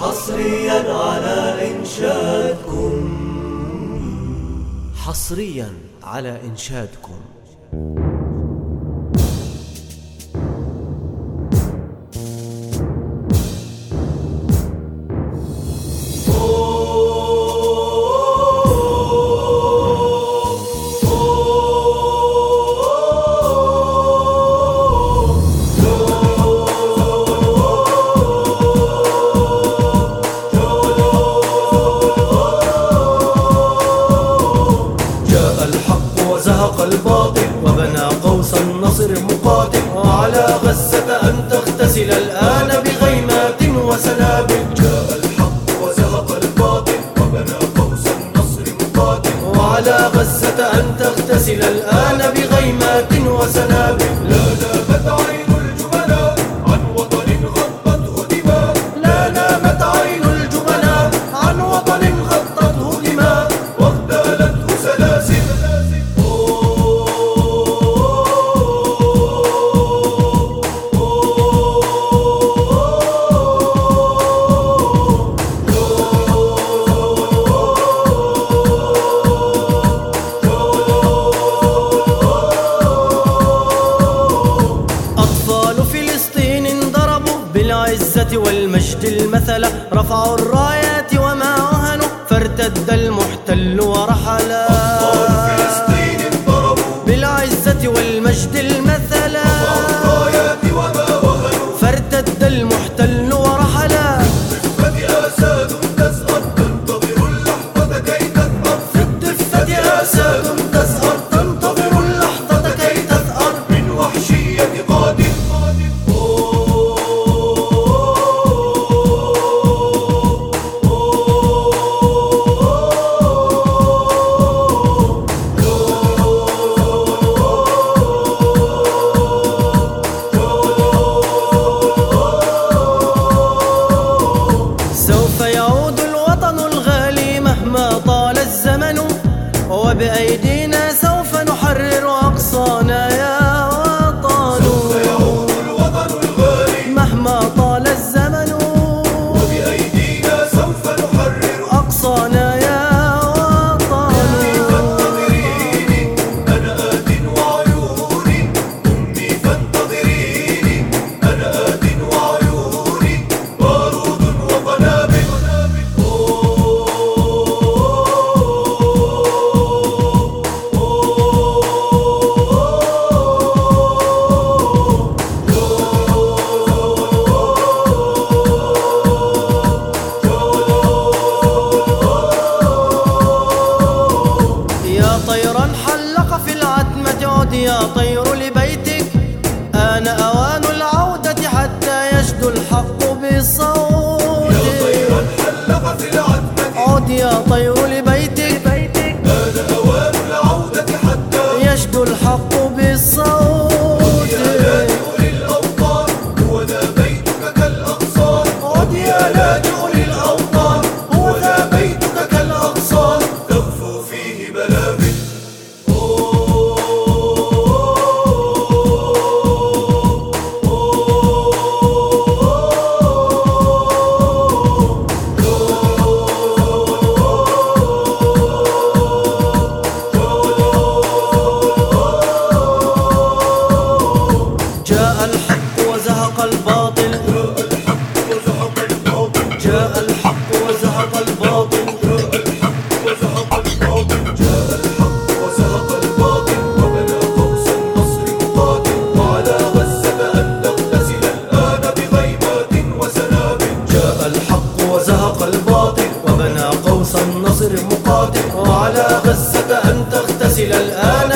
حصريا على إنشادكم. حصريا على إنشادكم. تغتسل الآن بغيمات وسنابل جاء الحق وزهق الباطل وبنى قوس النصر مقاتل وعلى غزة أن تغتسل الآن بغيمات وسنابل لا والمجد المثل رفعوا الرايات وما وهنوا فارتد المحتل ورحلا. وبأيدينا سوف نحرر عد يا طير لبيتك. آن أوان العودة حتى يشدو الحق بصوتك. يا طيرا حلق في العتمة عد يا طير لبيتك. آن أوان العودة حتى يشدو الحق بصوتك. يا لاجئ للأوطان. هو بيتك كالأغصان عد يا لاجئ جاء الحق وزهق الباطل. جاء الحق وزهق الباطل. جاء الحق وزهق الباطل. وبنى قوس النصر مقاتل. وعلى غزة أن تغتسل الآن بغيمات وسنابل. جاء الحق وزهق الباطل وبنى قوس النصر مقاتل وعلى غزة أن تغتسل الآن